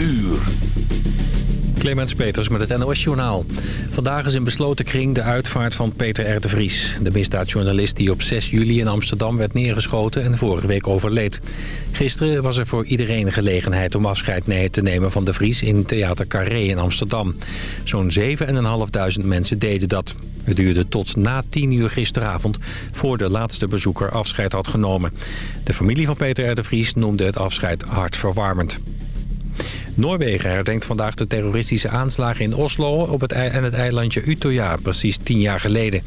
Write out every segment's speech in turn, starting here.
uur. Clemens Peters met het NOS Journaal. Vandaag is in besloten kring de uitvaart van Peter R. de Vries. De misdaadjournalist die op 6 juli in Amsterdam werd neergeschoten en vorige week overleed. Gisteren was er voor iedereen gelegenheid om afscheid te nemen van de Vries in Theater Carré in Amsterdam. Zo'n 7.500 mensen deden dat. Het duurde tot na 10 uur gisteravond voor de laatste bezoeker afscheid had genomen. De familie van Peter R. de Vries noemde het afscheid hartverwarmend. Noorwegen herdenkt vandaag de terroristische aanslagen in Oslo op het en het eilandje Utøya, precies tien jaar geleden.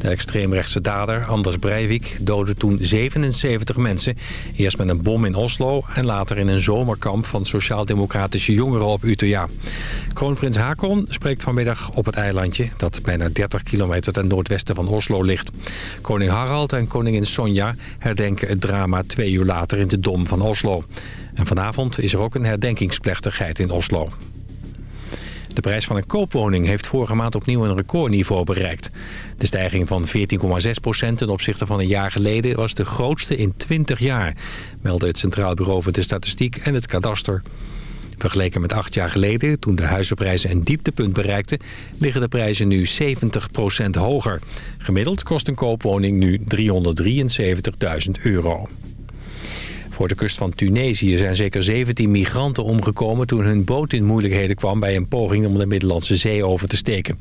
De extreemrechtse dader, Anders Breivik, doodde toen 77 mensen. Eerst met een bom in Oslo en later in een zomerkamp van sociaal-democratische jongeren op Utøya. Kroonprins Hakon spreekt vanmiddag op het eilandje, dat bijna 30 kilometer ten noordwesten van Oslo ligt. Koning Harald en koningin Sonja herdenken het drama twee uur later in de Dom van Oslo. En vanavond is er ook een herdenkingsplechtigheid in Oslo. De prijs van een koopwoning heeft vorige maand opnieuw een recordniveau bereikt. De stijging van 14,6% ten opzichte van een jaar geleden was de grootste in 20 jaar, melden het Centraal Bureau voor de Statistiek en het Kadaster. Vergeleken met acht jaar geleden, toen de huizenprijzen een dieptepunt bereikten, liggen de prijzen nu 70% hoger. Gemiddeld kost een koopwoning nu 373.000 euro. Voor de kust van Tunesië zijn zeker 17 migranten omgekomen... toen hun boot in moeilijkheden kwam bij een poging om de Middellandse Zee over te steken.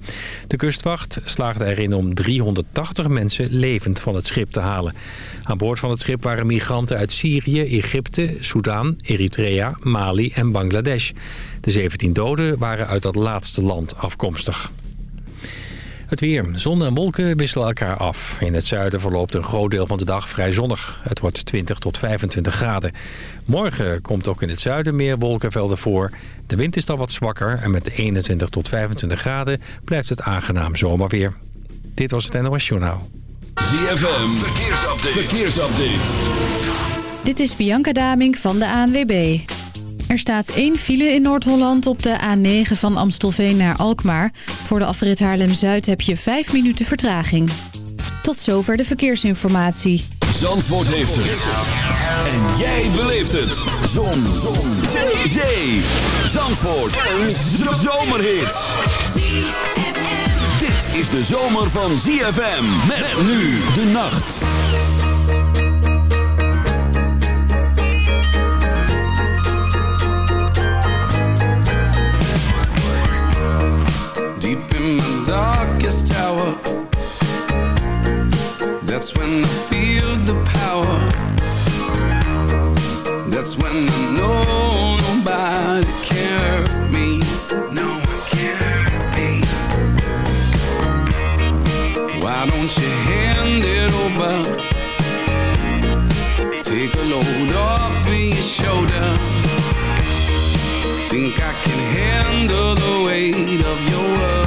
De kustwacht slaagde erin om 380 mensen levend van het schip te halen. Aan boord van het schip waren migranten uit Syrië, Egypte, Soudaan, Eritrea, Mali en Bangladesh. De 17 doden waren uit dat laatste land afkomstig. Het weer. Zon en wolken wisselen elkaar af. In het zuiden verloopt een groot deel van de dag vrij zonnig. Het wordt 20 tot 25 graden. Morgen komt ook in het zuiden meer wolkenvelden voor. De wind is dan wat zwakker en met 21 tot 25 graden blijft het aangenaam zomerweer. Dit was het NOS Journaal. ZFM. Verkeersupdate. Verkeersupdate. Dit is Bianca Daming van de ANWB. Er staat één file in Noord-Holland op de A9 van Amstelveen naar Alkmaar. Voor de afrit Haarlem-Zuid heb je 5 minuten vertraging. Tot zover de verkeersinformatie. Zandvoort heeft het. En jij beleeft het. Zon. Zon. Zee. Zee. Zandvoort. Een zomerhit. Dit is de zomer van ZFM. Met nu de nacht. Darkest tower. That's when I feel the power. That's when I know nobody hurt me. Why don't you hand it over? Take a load off of your shoulder. Think I can handle the weight of your worry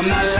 I'm not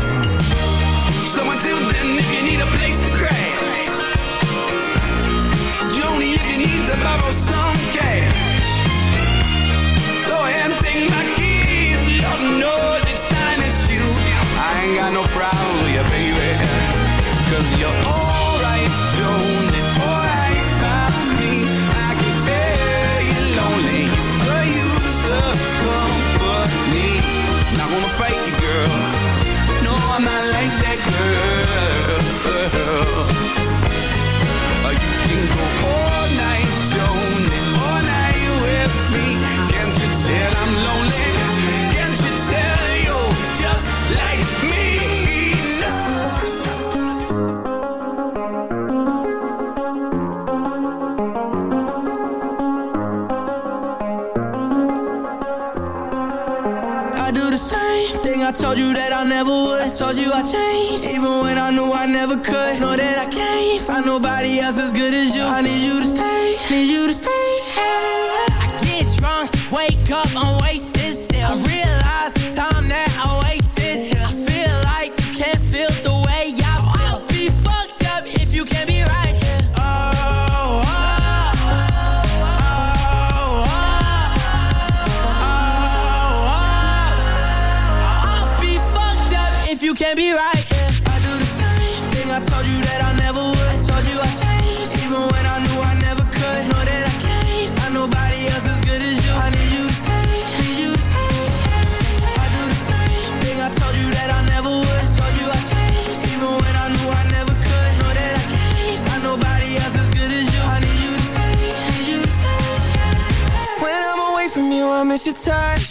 told you I changed your touch.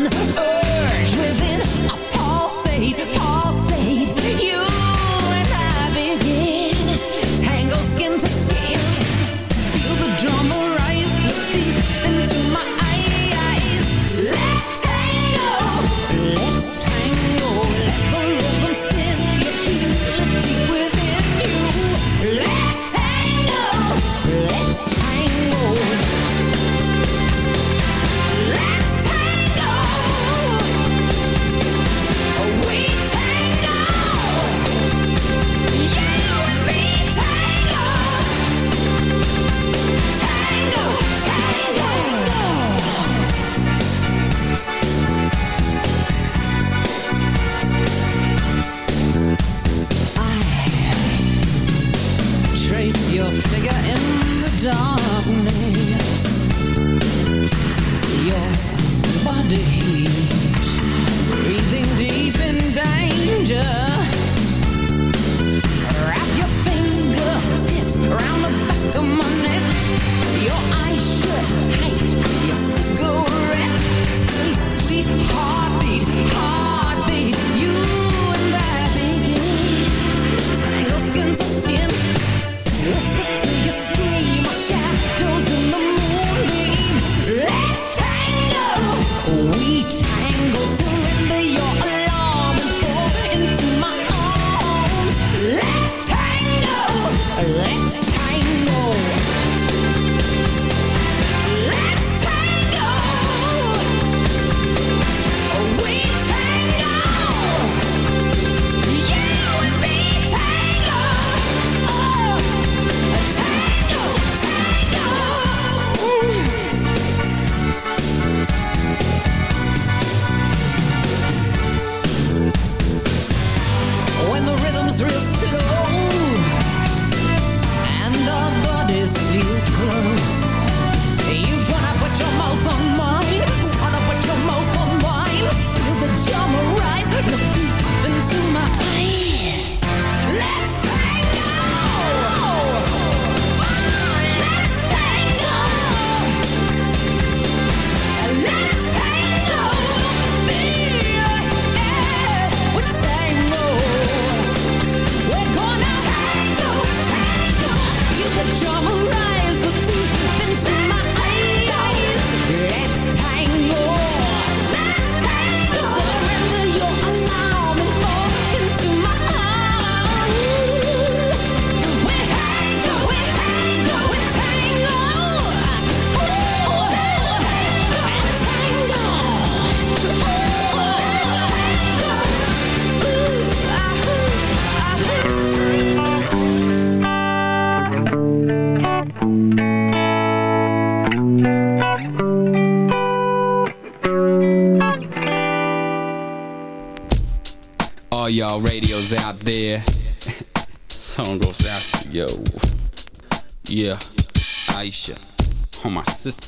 Oh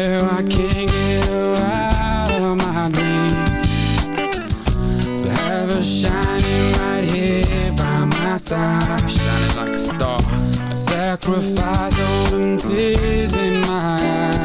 where I can't get her out of my dreams. So have her shining right here by my side, shining like a star. I sacrifice all them tears in my eyes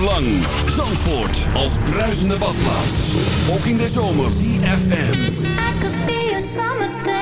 lang. Zandvoort als bruisende badplaats. Ook in de zomer. CFM. I could be a summer.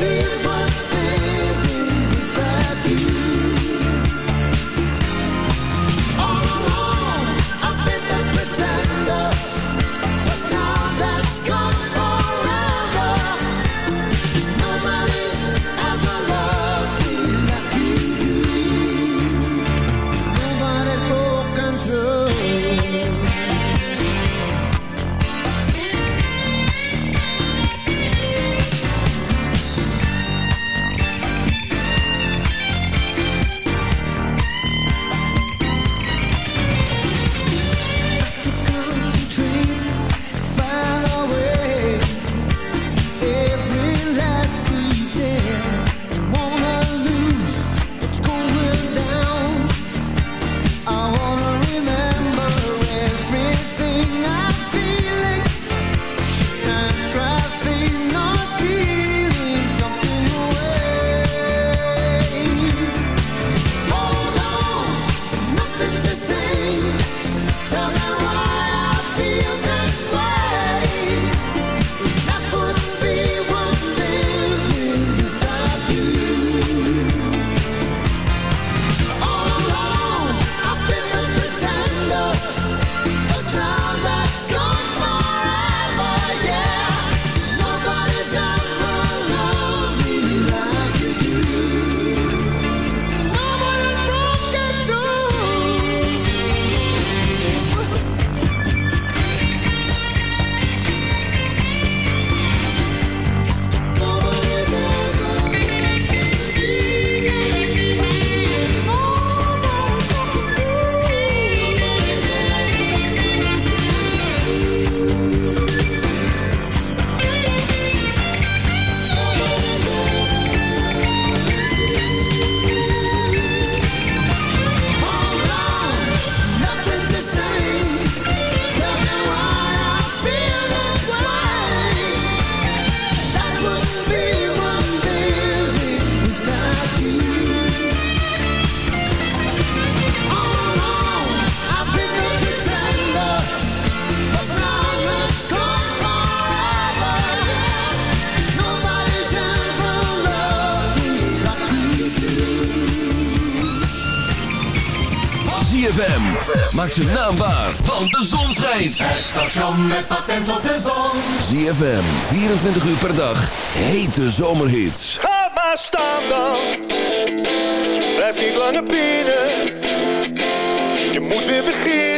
leave maak ze naambaar, want de zon schijnt. Het station met patent op de zon. ZFM, 24 uur per dag, hete zomerhits. Ga maar staan dan, blijf niet langer binnen. Je moet weer beginnen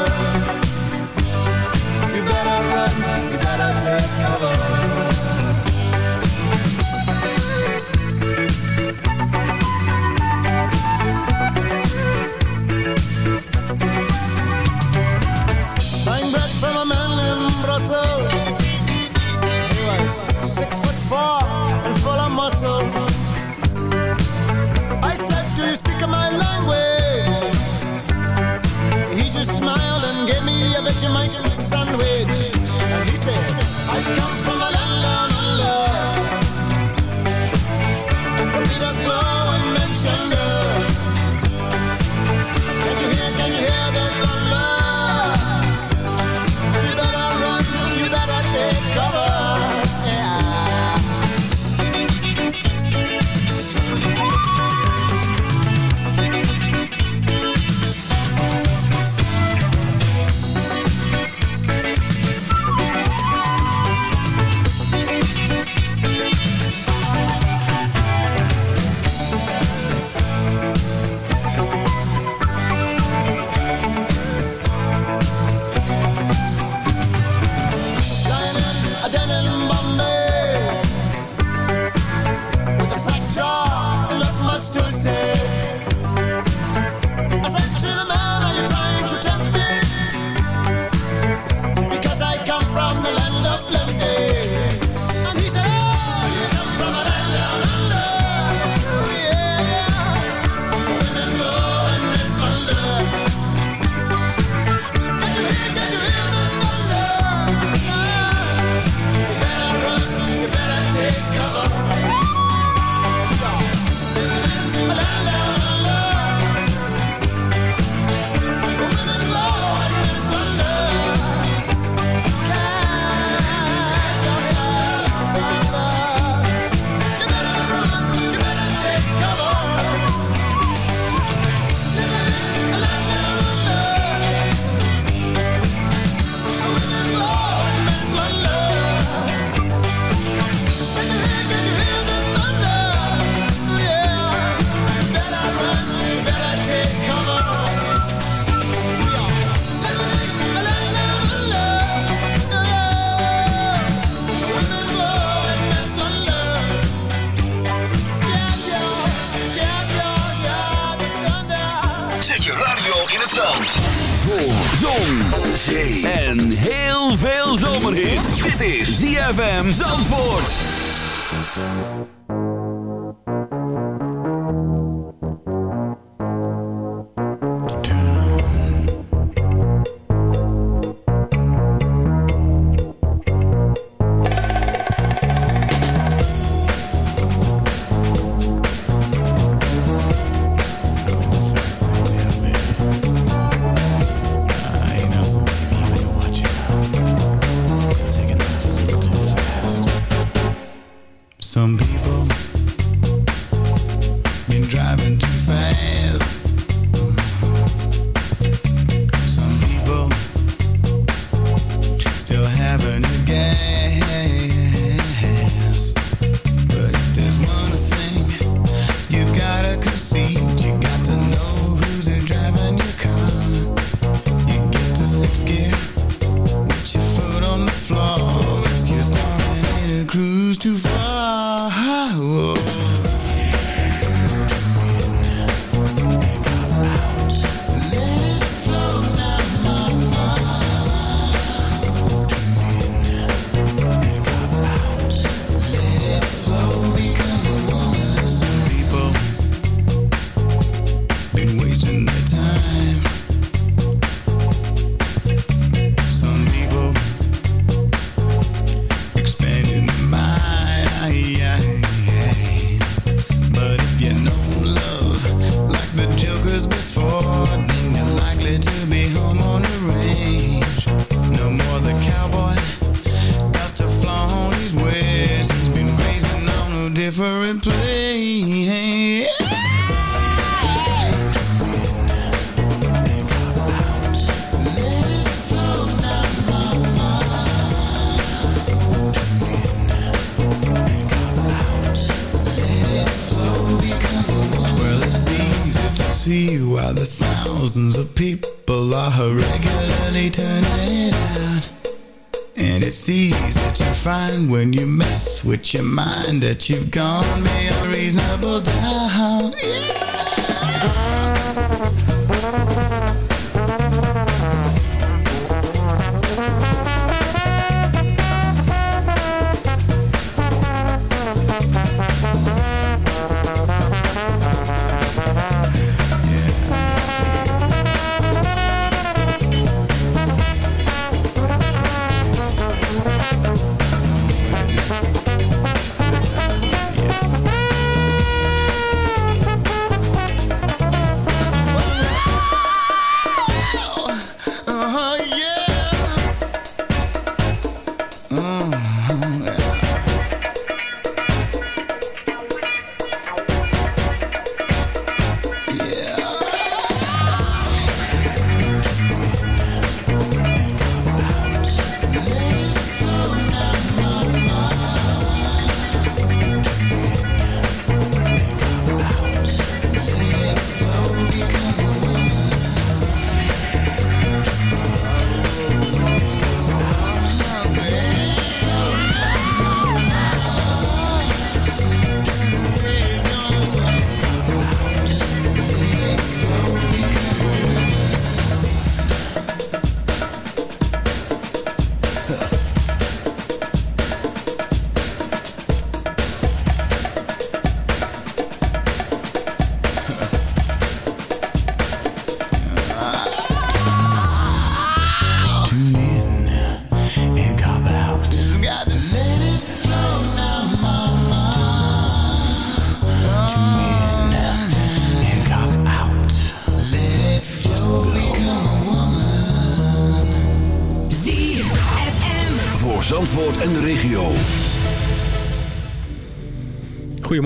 Driving too fast. You've gone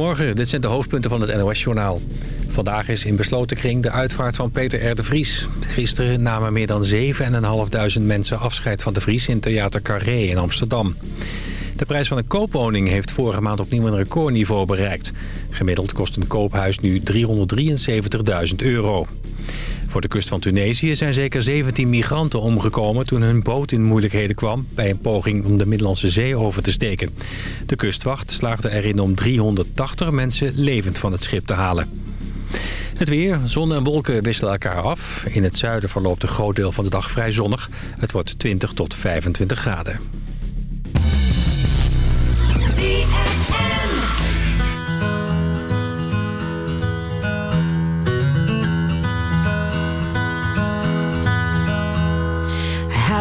Goedemorgen, dit zijn de hoofdpunten van het NOS-journaal. Vandaag is in besloten kring de uitvaart van Peter R. de Vries. Gisteren namen meer dan 7.500 mensen afscheid van de Vries in Theater Carré in Amsterdam. De prijs van een koopwoning heeft vorige maand opnieuw een recordniveau bereikt. Gemiddeld kost een koophuis nu 373.000 euro. Voor de kust van Tunesië zijn zeker 17 migranten omgekomen... toen hun boot in moeilijkheden kwam... bij een poging om de Middellandse Zee over te steken. De kustwacht slaagde erin om 380 mensen levend van het schip te halen. Het weer, zon en wolken wisselen elkaar af. In het zuiden verloopt een groot deel van de dag vrij zonnig. Het wordt 20 tot 25 graden.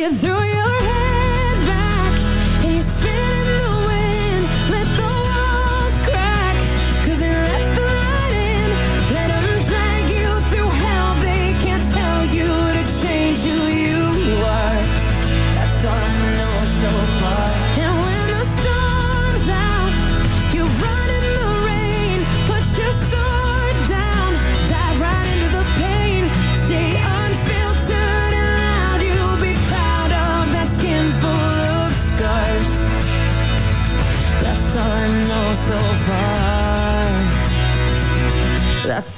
get through your head.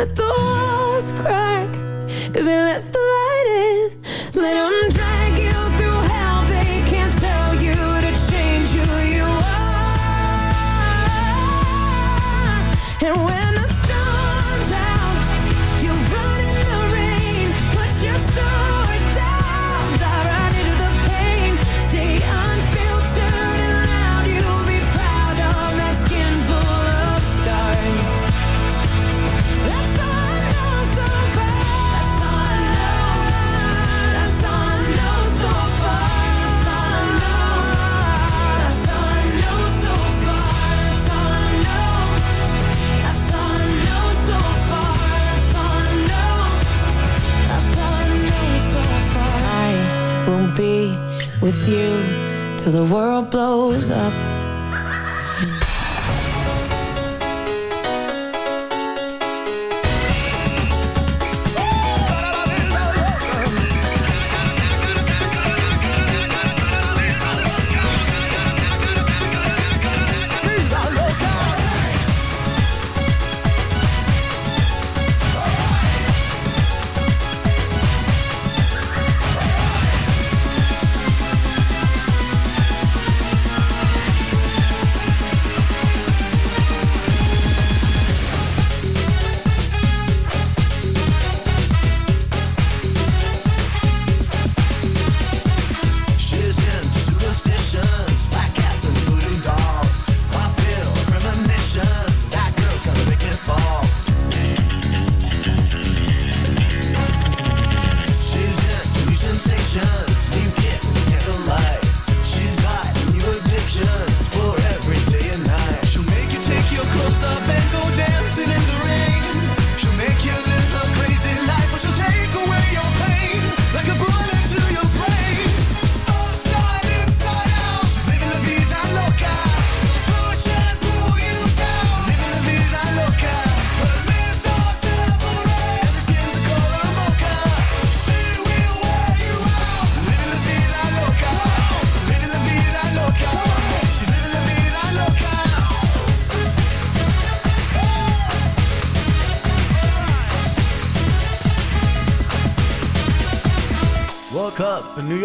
let the walls crack. Cause it lets the with you till the world blows up.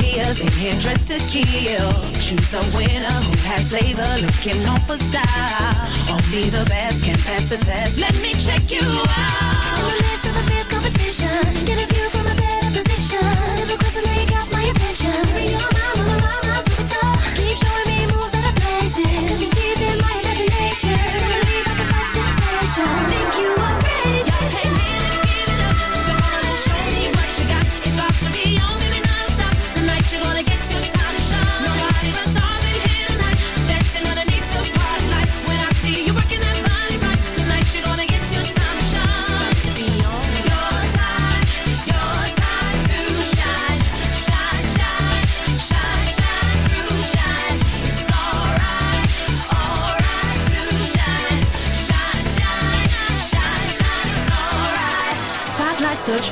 players in here dressed to kill. Choose a winner who has flavor, looking on for style. Only the best can pass the test. Let me check you out. In the midst of a fierce competition, get a view from a better position. Every question you got my attention. You're my, my, my, my superstar.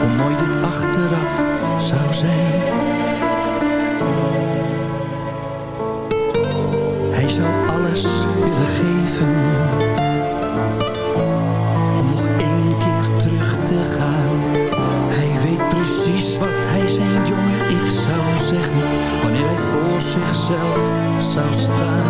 hoe mooi dit achteraf zou zijn. Hij zou alles willen geven om nog één keer terug te gaan. Hij weet precies wat hij zijn jongen ik zou zeggen wanneer hij voor zichzelf zou staan.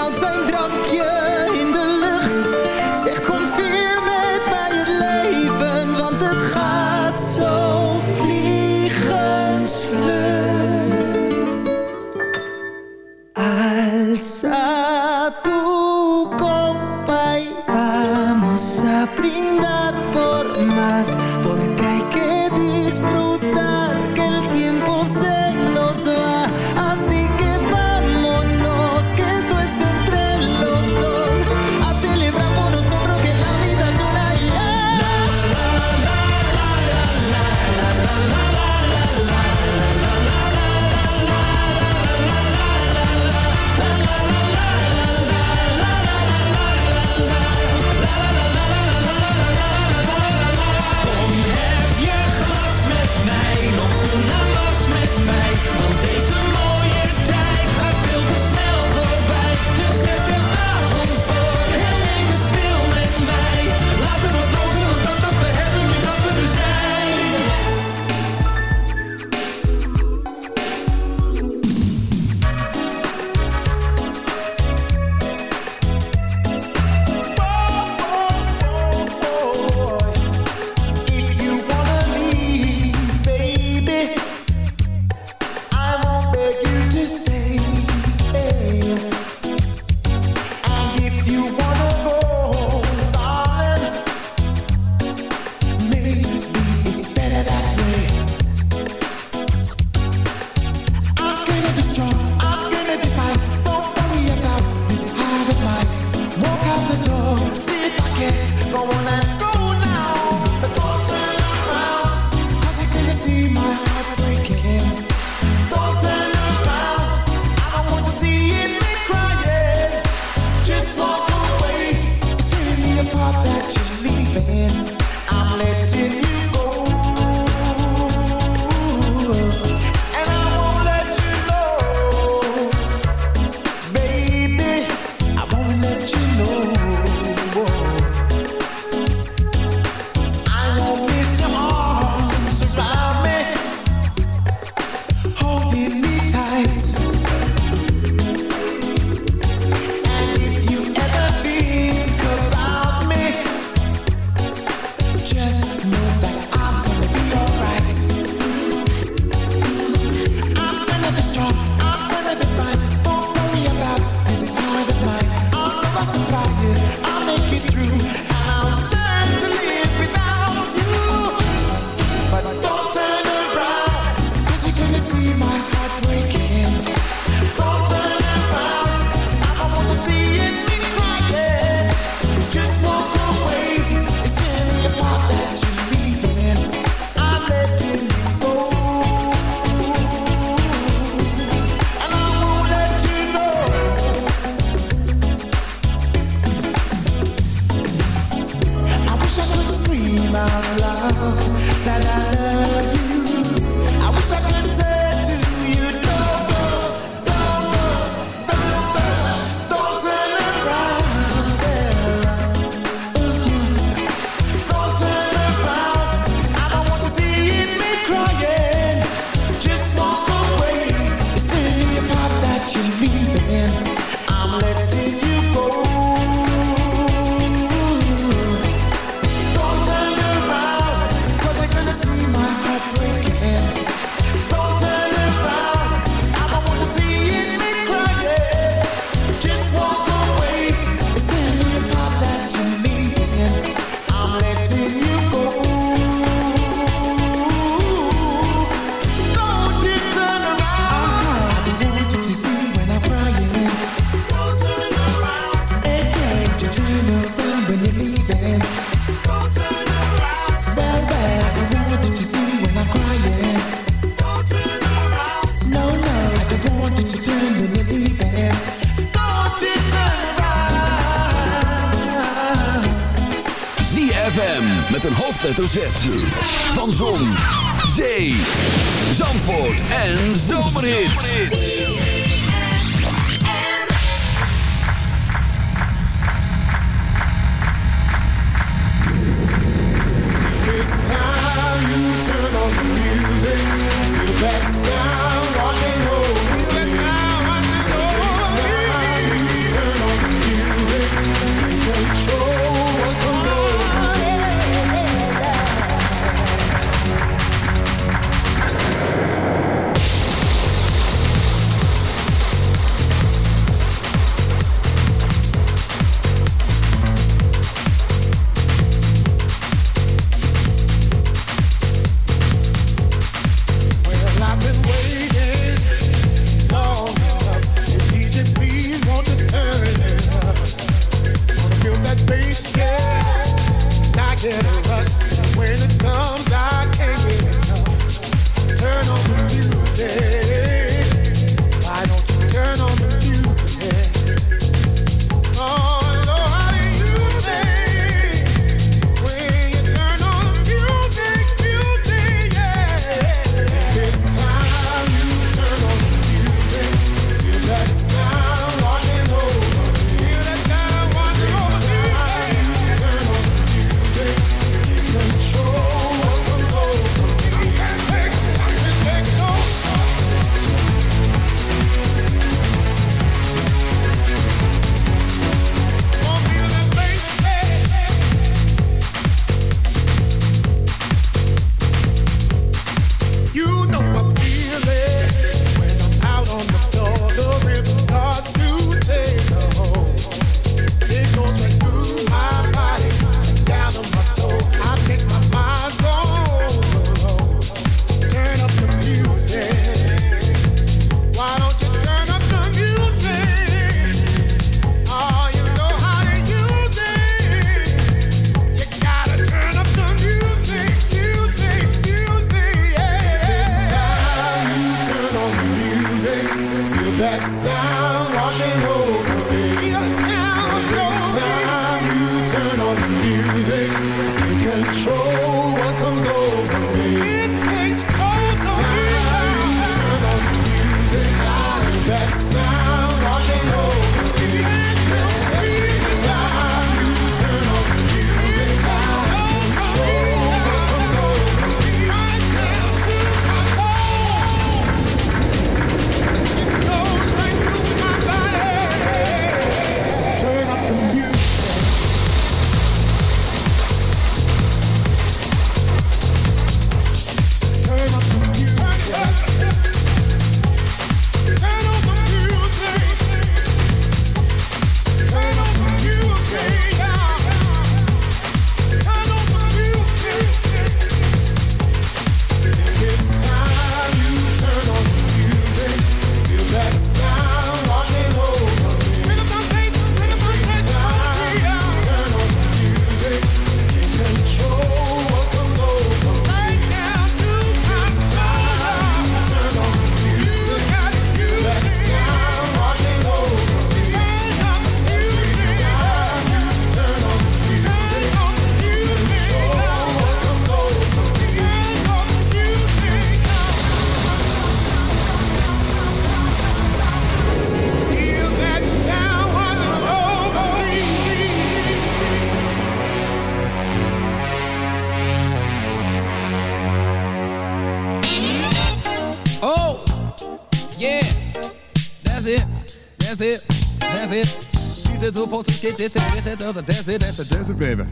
It's a and it's a the other, dance it, dance it, dance it, baby.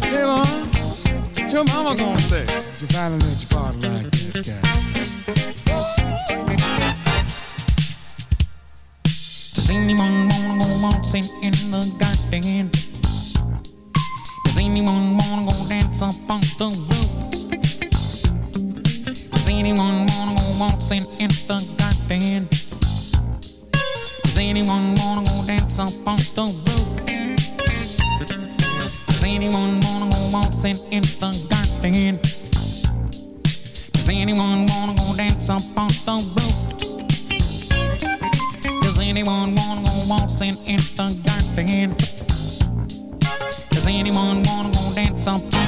Hey, mom, what your mama gonna say? If you finally let your body like this guy. Does anyone wanna go waltzing in the garden? Does anyone wanna go dance up on the roof? Does anyone wanna go waltzing in the garden? Does anyone wanna go steps up off the roof. Does anyone wanna go waltzing in the garden? Does anyone wanna go dance up on the roof? Does anyone wanna go waltzing in the garden? Does anyone wanna go dance up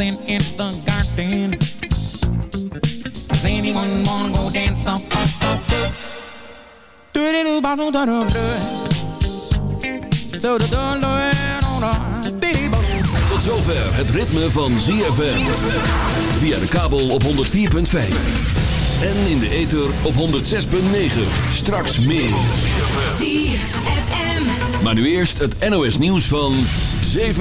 waltzing in the garden? Does anyone wanna go dance up? Do do do ba do do do do. So do do do do do do do. Tot zover het ritme van ZFM. Via de kabel op 104.5. En in de ether op 106.9. Straks meer. ZFM. Maar nu eerst het NOS nieuws van 7